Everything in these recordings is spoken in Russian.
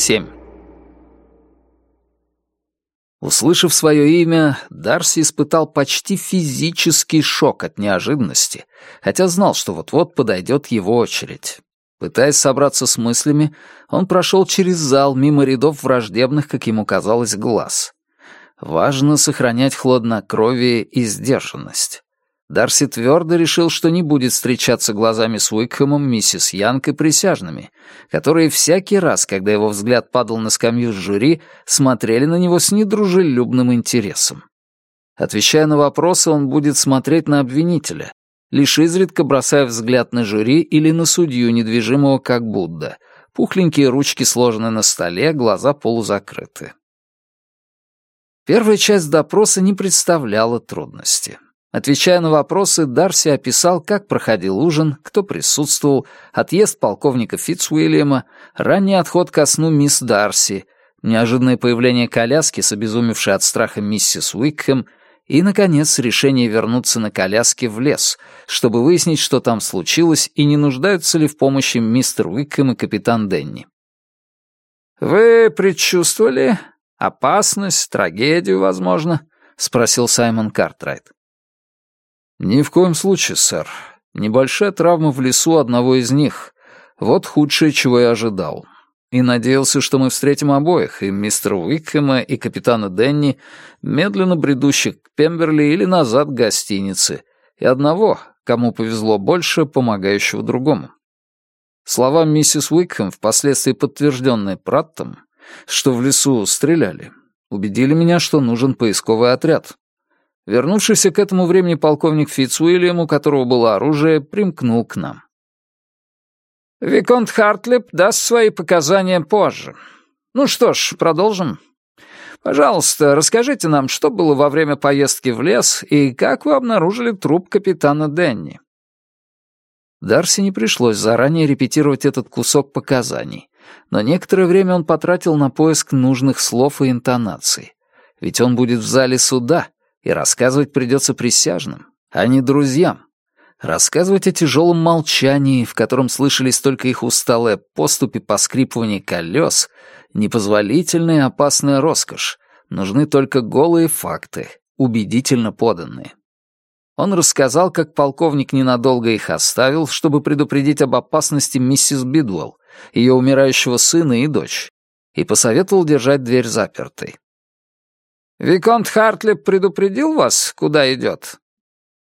семь. Услышав свое имя, Дарси испытал почти физический шок от неожиданности, хотя знал, что вот-вот подойдет его очередь. Пытаясь собраться с мыслями, он прошел через зал мимо рядов враждебных, как ему казалось, глаз. Важно сохранять хладнокровие и сдержанность. Дарси твердо решил, что не будет встречаться глазами с Уикхэмом, миссис Янг и присяжными, которые всякий раз, когда его взгляд падал на скамью с жюри, смотрели на него с недружелюбным интересом. Отвечая на вопросы, он будет смотреть на обвинителя, лишь изредка бросая взгляд на жюри или на судью, недвижимого как Будда. Пухленькие ручки сложены на столе, глаза полузакрыты. Первая часть допроса не представляла трудности. Отвечая на вопросы, Дарси описал, как проходил ужин, кто присутствовал, отъезд полковника Фитцуильяма, ранний отход ко сну мисс Дарси, неожиданное появление коляски с обезумевшей от страха миссис Уикхэм и, наконец, решение вернуться на коляске в лес, чтобы выяснить, что там случилось и не нуждаются ли в помощи мистер Уикхэм и капитан Денни. «Вы предчувствовали опасность, трагедию, возможно?» — спросил Саймон Картрайт. Ни в коем случае, сэр. Небольшая травма в лесу одного из них. Вот худшее, чего я ожидал. И надеялся, что мы встретим обоих, и мистера Уикхэма, и капитана Денни, медленно бредущих к Пемберли или назад к гостинице, и одного, кому повезло больше, помогающего другому. Слова миссис Уикхэм, впоследствии подтвержденные Праттом, что в лесу стреляли, убедили меня, что нужен поисковый отряд. Вернувшийся к этому времени полковник Фицуильям, у которого было оружие, примкнул к нам. «Виконт Хартлип даст свои показания позже. Ну что ж, продолжим. Пожалуйста, расскажите нам, что было во время поездки в лес и как вы обнаружили труп капитана Денни?» Дарси не пришлось заранее репетировать этот кусок показаний, но некоторое время он потратил на поиск нужных слов и интонаций. Ведь он будет в зале суда, и рассказывать придется присяжным, а не друзьям. Рассказывать о тяжелом молчании, в котором слышались только их усталые поступи по скрипыванию колес, непозволительная опасная роскошь, нужны только голые факты, убедительно поданные. Он рассказал, как полковник ненадолго их оставил, чтобы предупредить об опасности миссис Бидуэлл, ее умирающего сына и дочь, и посоветовал держать дверь запертой. Виконт Хартли предупредил вас, куда идет?»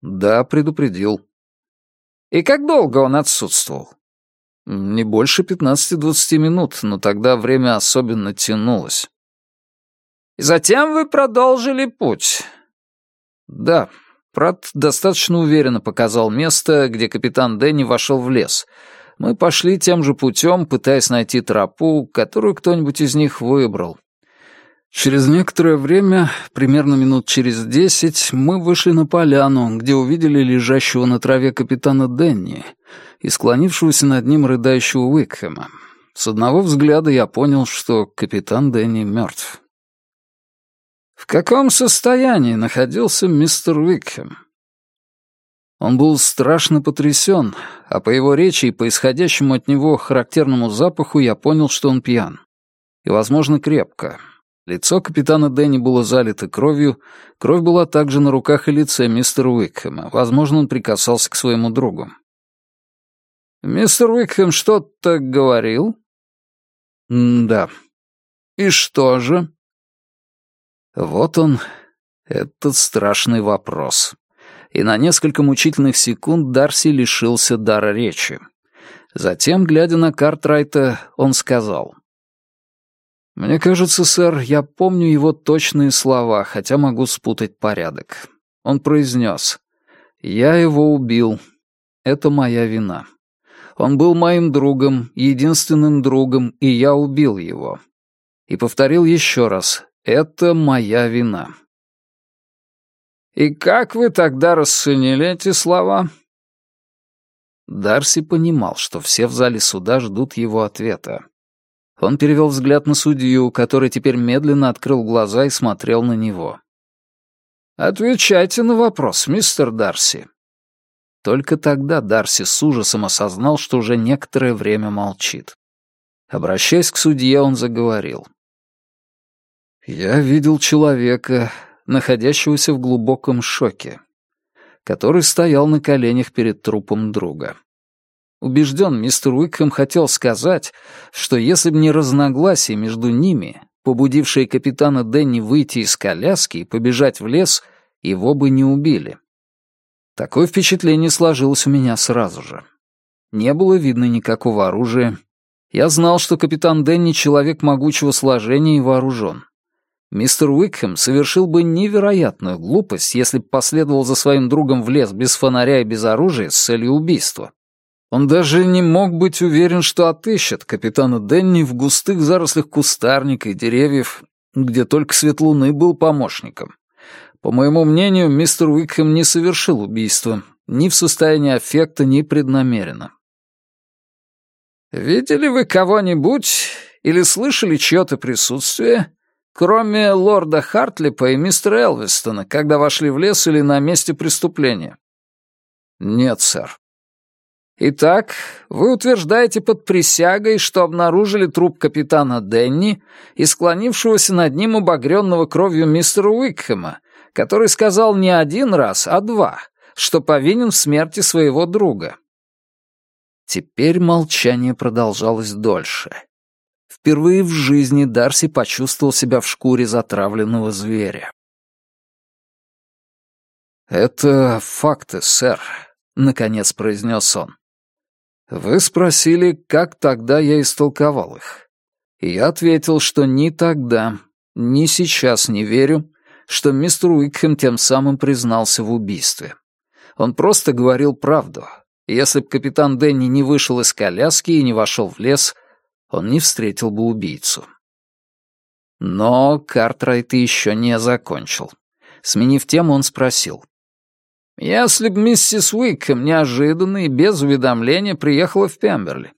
«Да, предупредил». «И как долго он отсутствовал?» «Не больше 15-20 минут, но тогда время особенно тянулось». «И затем вы продолжили путь?» «Да». Прат достаточно уверенно показал место, где капитан Дэнни вошел в лес. Мы пошли тем же путем, пытаясь найти тропу, которую кто-нибудь из них выбрал. Через некоторое время, примерно минут через десять, мы вышли на поляну, где увидели лежащего на траве капитана Денни и склонившегося над ним рыдающего Уикхэма. С одного взгляда я понял, что капитан Денни мертв. В каком состоянии находился мистер Уикхэм? Он был страшно потрясен, а по его речи и по исходящему от него характерному запаху я понял, что он пьян. И, возможно, крепко. Лицо капитана Дэнни было залито кровью, кровь была также на руках и лице мистера Уикхэма. Возможно, он прикасался к своему другу. «Мистер Уикхэм что-то говорил?» М «Да». «И что же?» Вот он, этот страшный вопрос. И на несколько мучительных секунд Дарси лишился дара речи. Затем, глядя на Картрайта, он сказал — мне кажется, сэр, я помню его точные слова, хотя могу спутать порядок. Он произнес. «Я его убил. Это моя вина. Он был моим другом, единственным другом, и я убил его». И повторил еще раз. «Это моя вина». «И как вы тогда расценили эти слова?» Дарси понимал, что все в зале суда ждут его ответа. Он перевел взгляд на судью, который теперь медленно открыл глаза и смотрел на него. «Отвечайте на вопрос, мистер Дарси». Только тогда Дарси с ужасом осознал, что уже некоторое время молчит. Обращаясь к судье, он заговорил. «Я видел человека, находящегося в глубоком шоке, который стоял на коленях перед трупом друга. Убежден, мистер Уикхэм хотел сказать, что если бы не разногласия между ними, побудившие капитана Дэнни выйти из коляски и побежать в лес, его бы не убили. Такое впечатление сложилось у меня сразу же. Не было видно никакого оружия. Я знал, что капитан Дэнни человек могучего сложения и вооружен. Мистер Уикхэм совершил бы невероятную глупость, если бы последовал за своим другом в лес без фонаря и без оружия с целью убийства. Он даже не мог быть уверен, что отыщет капитана Денни в густых зарослях кустарника и деревьев, где только свет луны был помощником. По моему мнению, мистер Уикхэм не совершил убийство, ни в состоянии аффекта, ни преднамеренно. «Видели вы кого-нибудь или слышали чье-то присутствие, кроме лорда Хартлипа и мистера Элвистона, когда вошли в лес или на месте преступления?» «Нет, сэр», Итак, вы утверждаете под присягой, что обнаружили труп капитана Денни и склонившегося над ним обогренного кровью мистера Уикхэма, который сказал не один раз, а два, что повинен в смерти своего друга. Теперь молчание продолжалось дольше. Впервые в жизни Дарси почувствовал себя в шкуре затравленного зверя. «Это факты, сэр», — наконец произнес он. Вы спросили, как тогда я истолковал их. Я ответил, что ни тогда, ни сейчас не верю, что мистер Уикхэм тем самым признался в убийстве. Он просто говорил правду. Если б капитан Дэнни не вышел из коляски и не вошел в лес, он не встретил бы убийцу. Но Картрайт еще не закончил. Сменив тему, он спросил. Если б миссис Уикхэм неожиданно и без уведомления приехала в Пемберли,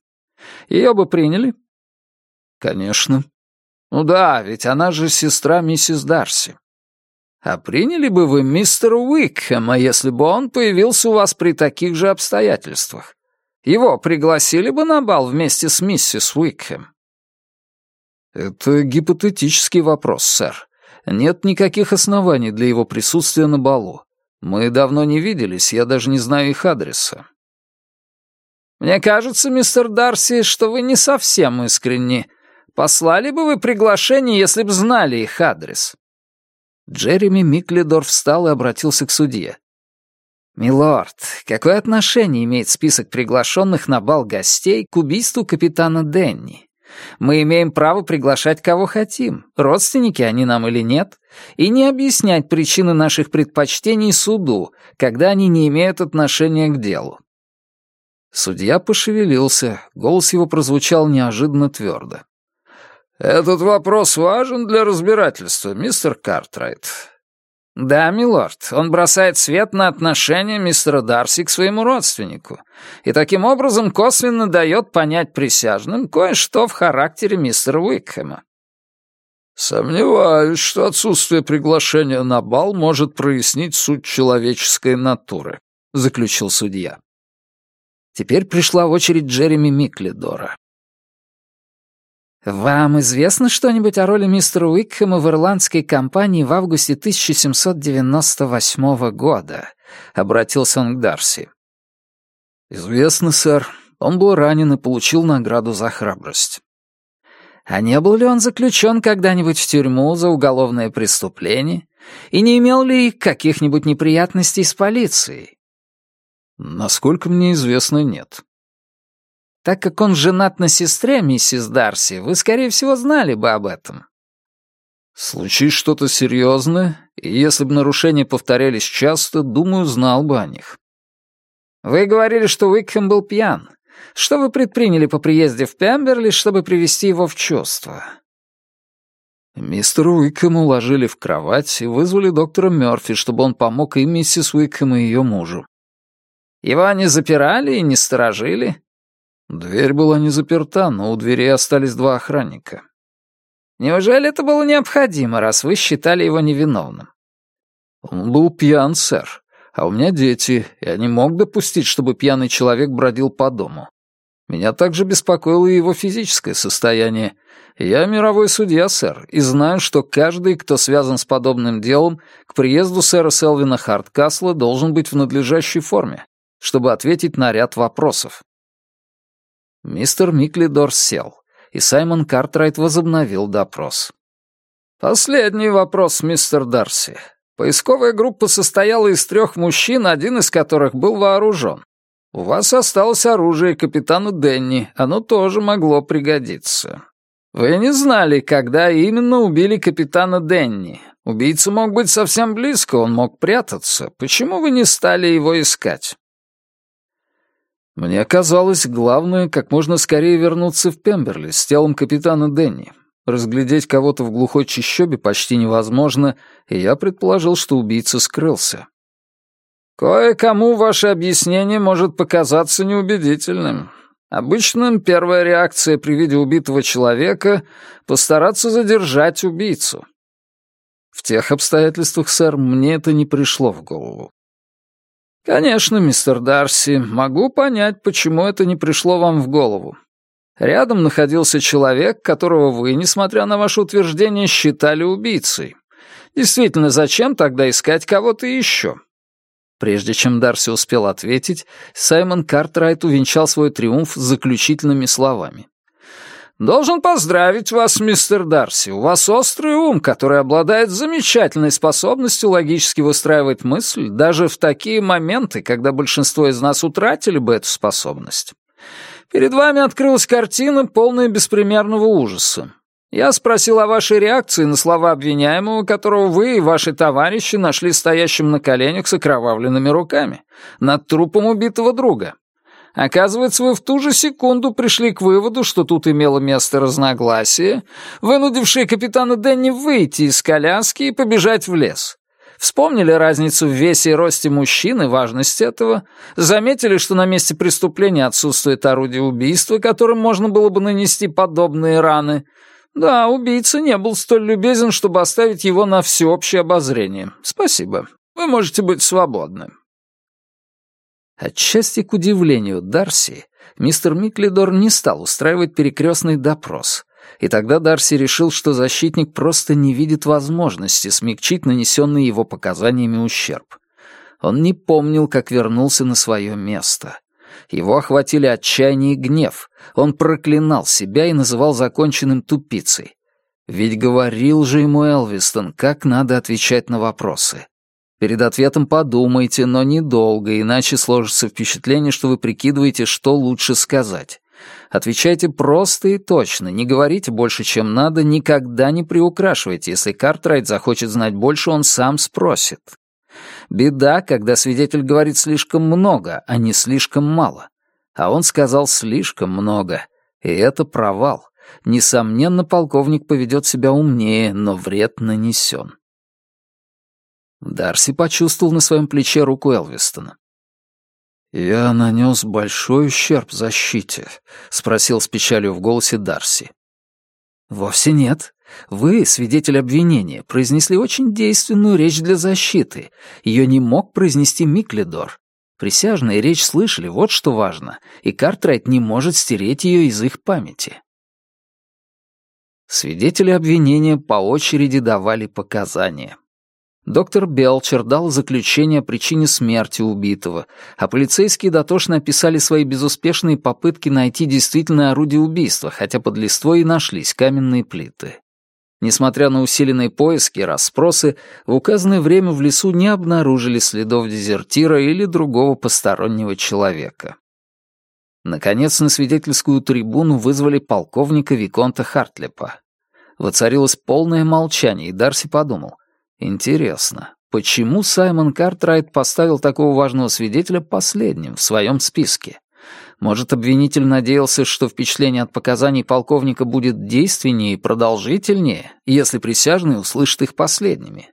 ее бы приняли? Конечно. Ну да, ведь она же сестра миссис Дарси. А приняли бы вы мистера Уикхэма, если бы он появился у вас при таких же обстоятельствах? Его пригласили бы на бал вместе с миссис Уикхэм? Это гипотетический вопрос, сэр. Нет никаких оснований для его присутствия на балу. Мы давно не виделись, я даже не знаю их адреса». «Мне кажется, мистер Дарси, что вы не совсем искренни. Послали бы вы приглашение, если бы знали их адрес». Джереми Миклидор встал и обратился к судье. «Милорд, какое отношение имеет список приглашенных на бал гостей к убийству капитана Денни?» Мы имеем право приглашать кого хотим, родственники они нам или нет, и не объяснять причины наших предпочтений суду, когда они не имеют отношения к делу». Судья пошевелился, голос его прозвучал неожиданно твердо. «Этот вопрос важен для разбирательства, мистер Картрайт. «Да, милорд, он бросает свет на отношение мистера Дарси к своему родственнику и таким образом косвенно дает понять присяжным кое-что в характере мистера Уикхэма». «Сомневаюсь, что отсутствие приглашения на бал может прояснить суть человеческой натуры», — заключил судья. Теперь пришла очередь Джереми Миклидора. Вам известно что-нибудь о роли мистера Уикхэма в ирландской компании в августе 1798 года?» — обратился он к Дарси. «Известно, сэр. Он был ранен и получил награду за храбрость». «А не был ли он заключен когда-нибудь в тюрьму за уголовное преступление? И не имел ли каких-нибудь неприятностей с полицией?» «Насколько мне известно, нет», так как он женат на сестре, миссис Дарси, вы, скорее всего, знали бы об этом. Случись что-то серьезное, и если бы нарушения повторялись часто, думаю, знал бы о них. Вы говорили, что Уикхэм был пьян. Что вы предприняли по приезде в Пемберли, чтобы привести его в чувство? Мистера Уикхэма уложили в кровать и вызвали доктора Мёрфи, чтобы он помог и миссис Уикхэм, и ее мужу. Его не запирали и не сторожили? Дверь была не заперта, но у двери остались два охранника. «Неужели это было необходимо, раз вы считали его невиновным?» «Он был пьян, сэр, а у меня дети. Я не мог допустить, чтобы пьяный человек бродил по дому. Меня также беспокоило его физическое состояние. Я мировой судья, сэр, и знаю, что каждый, кто связан с подобным делом, к приезду сэра Селвина Харткасла должен быть в надлежащей форме, чтобы ответить на ряд вопросов». Мистер Миклидор сел, и Саймон Картрайт возобновил допрос. «Последний вопрос, мистер Дарси. Поисковая группа состояла из трех мужчин, один из которых был вооружен. У вас осталось оружие капитана Денни, оно тоже могло пригодиться. Вы не знали, когда именно убили капитана Денни. Убийца мог быть совсем близко, он мог прятаться. Почему вы не стали его искать?» Мне казалось, главное, как можно скорее вернуться в Пемберли с телом капитана Дэнни. Разглядеть кого-то в глухой чащобе почти невозможно, и я предположил, что убийца скрылся. «Кое-кому ваше объяснение может показаться неубедительным. Обычно первая реакция при виде убитого человека — постараться задержать убийцу. В тех обстоятельствах, сэр, мне это не пришло в голову. «Конечно, мистер Дарси, могу понять, почему это не пришло вам в голову. Рядом находился человек, которого вы, несмотря на ваше утверждение, считали убийцей. Действительно, зачем тогда искать кого-то еще?» Прежде чем Дарси успел ответить, Саймон Картрайт увенчал свой триумф заключительными словами. Должен поздравить вас, мистер Дарси. У вас острый ум, который обладает замечательной способностью логически выстраивать мысль даже в такие моменты, когда большинство из нас утратили бы эту способность. Перед вами открылась картина, полная беспримерного ужаса. Я спросил о вашей реакции на слова обвиняемого, которого вы и ваши товарищи нашли стоящим на коленях с окровавленными руками, над трупом убитого друга. Оказывается, вы в ту же секунду пришли к выводу, что тут имело место разногласие, вынудившее капитана Дэнни выйти из коляски и побежать в лес. Вспомнили разницу в весе и росте мужчины, важность этого, заметили, что на месте преступления отсутствует орудие убийства, которым можно было бы нанести подобные раны. Да, убийца не был столь любезен, чтобы оставить его на всеобщее обозрение. Спасибо. Вы можете быть свободны. Отчасти к удивлению Дарси, мистер Миклидор не стал устраивать перекрестный допрос. И тогда Дарси решил, что защитник просто не видит возможности смягчить нанесенный его показаниями ущерб. Он не помнил, как вернулся на свое место. Его охватили отчаяние и гнев. Он проклинал себя и называл законченным тупицей. Ведь говорил же ему Элвистон, как надо отвечать на вопросы. Перед ответом подумайте, но недолго, иначе сложится впечатление, что вы прикидываете, что лучше сказать. Отвечайте просто и точно, не говорите больше, чем надо, никогда не приукрашивайте. Если Картрайт захочет знать больше, он сам спросит. Беда, когда свидетель говорит слишком много, а не слишком мало. А он сказал слишком много, и это провал. Несомненно, полковник поведет себя умнее, но вред нанесен. Дарси почувствовал на своем плече руку Элвистона. «Я нанес большой ущерб защите», — спросил с печалью в голосе Дарси. «Вовсе нет. Вы, свидетель обвинения, произнесли очень действенную речь для защиты. Ее не мог произнести Миклидор. Присяжные речь слышали, вот что важно, и Картрайт не может стереть ее из их памяти». Свидетели обвинения по очереди давали показания. Доктор Белчер дал заключение о причине смерти убитого, а полицейские дотошно описали свои безуспешные попытки найти действительное орудие убийства, хотя под листвой и нашлись каменные плиты. Несмотря на усиленные поиски и расспросы, в указанное время в лесу не обнаружили следов дезертира или другого постороннего человека. Наконец, на свидетельскую трибуну вызвали полковника Виконта Хартлепа. Воцарилось полное молчание, и Дарси подумал — Интересно, почему Саймон Картрайт поставил такого важного свидетеля последним в своем списке? Может, обвинитель надеялся, что впечатление от показаний полковника будет действеннее и продолжительнее, если присяжные услышат их последними?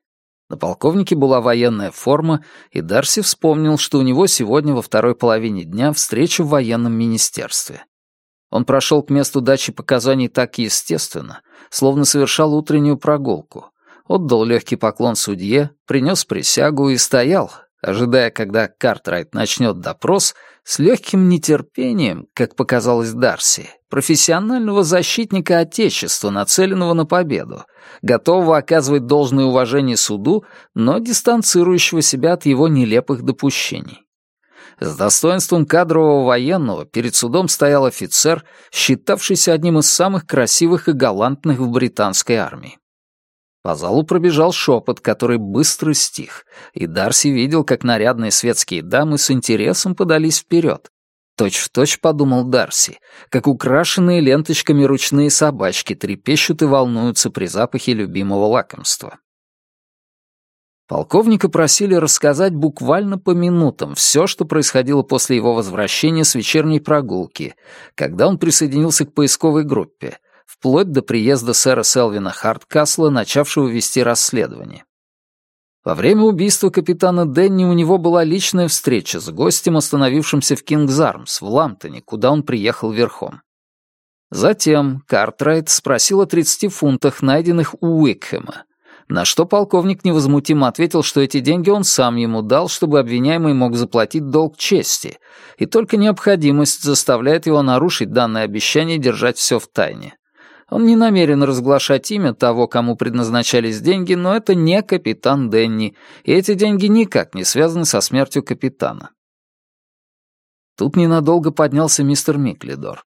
На полковнике была военная форма, и Дарси вспомнил, что у него сегодня во второй половине дня встреча в военном министерстве. Он прошел к месту дачи показаний так естественно, словно совершал утреннюю прогулку, отдал легкий поклон судье, принес присягу и стоял, ожидая, когда Картрайт начнет допрос, с легким нетерпением, как показалось Дарси, профессионального защитника Отечества, нацеленного на победу, готового оказывать должное уважение суду, но дистанцирующего себя от его нелепых допущений. С достоинством кадрового военного перед судом стоял офицер, считавшийся одним из самых красивых и галантных в британской армии. По залу пробежал шепот, который быстро стих, и Дарси видел, как нарядные светские дамы с интересом подались вперед. Точь-в-точь точь подумал Дарси, как украшенные ленточками ручные собачки трепещут и волнуются при запахе любимого лакомства. Полковника просили рассказать буквально по минутам все, что происходило после его возвращения с вечерней прогулки, когда он присоединился к поисковой группе, вплоть до приезда сэра Селвина Харткасла, начавшего вести расследование. Во время убийства капитана Денни у него была личная встреча с гостем, остановившимся в Кингзармс, в Ламптоне, куда он приехал верхом. Затем Картрайт спросил о 30 фунтах, найденных у Уикхэма, на что полковник невозмутимо ответил, что эти деньги он сам ему дал, чтобы обвиняемый мог заплатить долг чести, и только необходимость заставляет его нарушить данное обещание держать все в тайне. Он не намерен разглашать имя того, кому предназначались деньги, но это не капитан Денни, и эти деньги никак не связаны со смертью капитана. Тут ненадолго поднялся мистер Миклидор.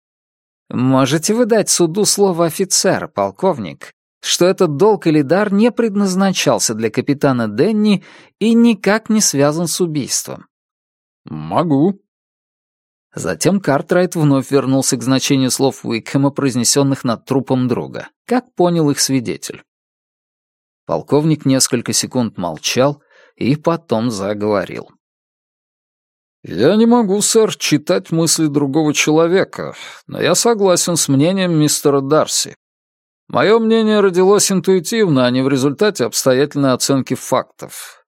«Можете вы дать суду слово офицер, полковник, что этот долг или дар не предназначался для капитана Денни и никак не связан с убийством?» «Могу», Затем Картрайт вновь вернулся к значению слов Уикхэма, произнесенных над трупом друга, как понял их свидетель. Полковник несколько секунд молчал и потом заговорил. «Я не могу, сэр, читать мысли другого человека, но я согласен с мнением мистера Дарси. Мое мнение родилось интуитивно, а не в результате обстоятельной оценки фактов.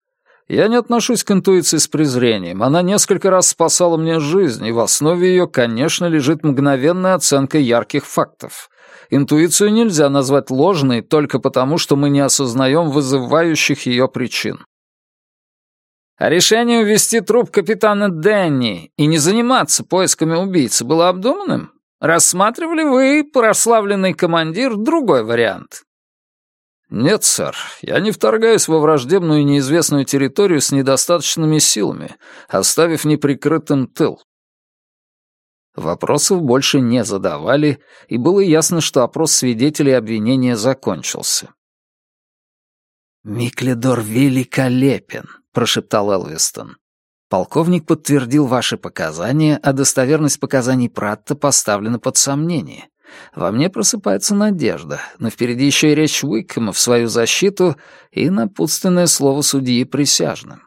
Я не отношусь к интуиции с презрением. Она несколько раз спасала мне жизнь, и в основе ее, конечно, лежит мгновенная оценка ярких фактов. Интуицию нельзя назвать ложной только потому, что мы не осознаем вызывающих ее причин. Решение увести труп капитана Дэнни и не заниматься поисками убийцы было обдуманным? Рассматривали вы, прославленный командир, другой вариант? «Нет, сэр, я не вторгаюсь во враждебную и неизвестную территорию с недостаточными силами, оставив неприкрытым тыл». Вопросов больше не задавали, и было ясно, что опрос свидетелей обвинения закончился. «Микледор великолепен», — прошептал Элвистон. «Полковник подтвердил ваши показания, а достоверность показаний Пратта поставлена под сомнение. Во мне просыпается надежда, но впереди еще и речь Уикхэма в свою защиту и напутственное слово судьи присяжным.